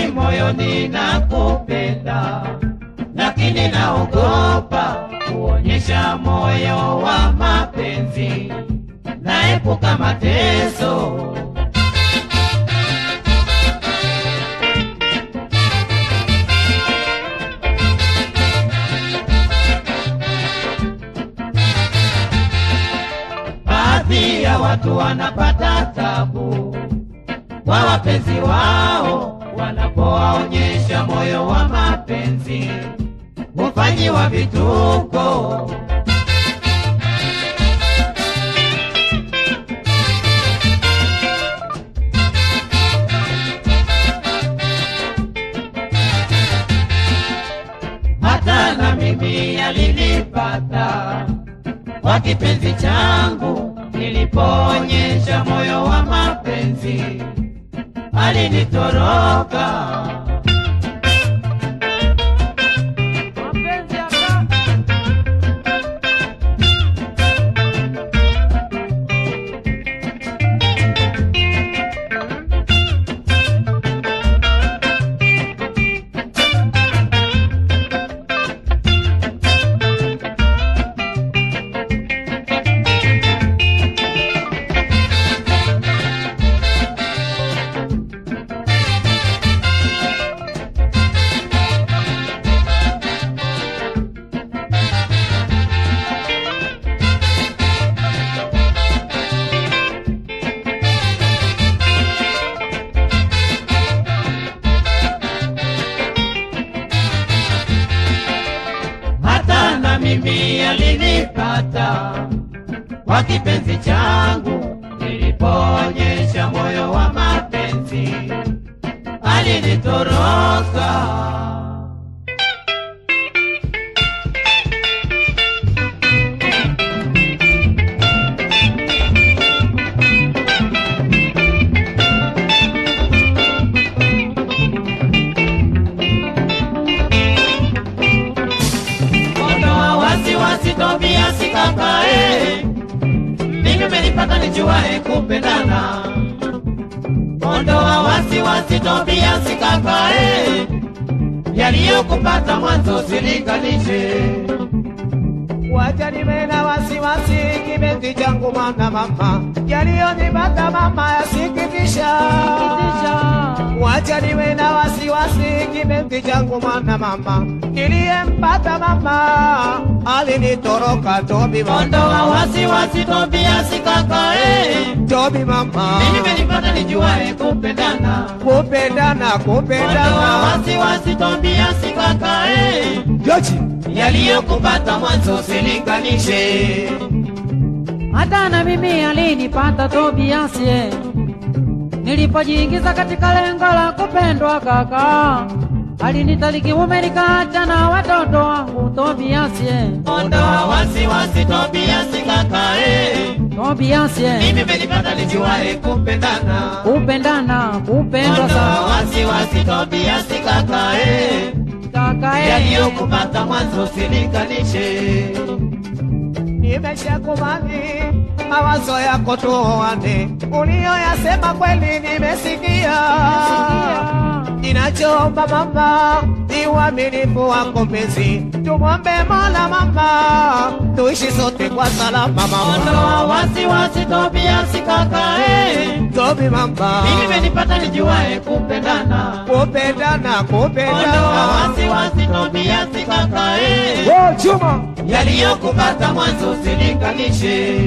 moyoni nakupenda, lakini naogopa kuonyesha moyo wa mapenzi, naepuka mateso. Baadhi ya watu wanapata tabu kwa wapenzi wao wanapowaonyesha moyo wa mapenzi, hufanyiwa vituko. Hata na mimi alinipata kwa kipenzi changu, nilipoonyesha moyo wa mapenzi alinitoroka. Mimi alinipata kwa kipenzi changu, nilipoonyesha moyo wa mapenzi alinitoroka. Umenipata nijuae kupendana. Ondoa wasiwasi, Tobiasi kakae, yaliyokupata mwanzo usilinganishe. Wacha niwe na wasiwasi, kipenzi changu mwana mama, yaliyonipata mama yasikitisha. Wacha niwe na wasiwasi, kipenzi changu mwana mama, niliyempata mama alinitoroka. Tobi Ondoa mama, wasiwasi, kaka eh, Tobi mama, mimi nilipata nijuae kupendana. kupendana kupendana. Ondoa Tobi wasiwasi, kaka eh, Jochi yaliyokupata mwanzo silinganishe, hata na mimi alinipata Tobiasi, eh. nilipojiingiza katika lengo la kupendwa kaka, alinitaliki mume nikaacha na watoto wangu Tobiasi, eh. Ondoa wasiwasi, Tobiasi kakae, Tobiasi, eh. mimi umenipata nijuae kupendana. kupendana kupendwa sana wasi wasi Tobiasi kakae, kaka, eh. yaliyokupata mwanzo usilinganishe. nimeshakubali mawazo yako tuoane, uliyoyasema kweli nimesikia. Ninachoomba mama ni uaminifu wako mpenzi, tumwombe Mola mama, tuishi sote kwa salama mama. Ondoa wasiwasi, Tobiasi kakae, Tobi mama, mimi umenipata nijuae kupendana. kupendana kupendana. Ondoa wasiwasi, Tobiasi kakae, Oh, chuma yaliyokupata mwanzo usilinganishe.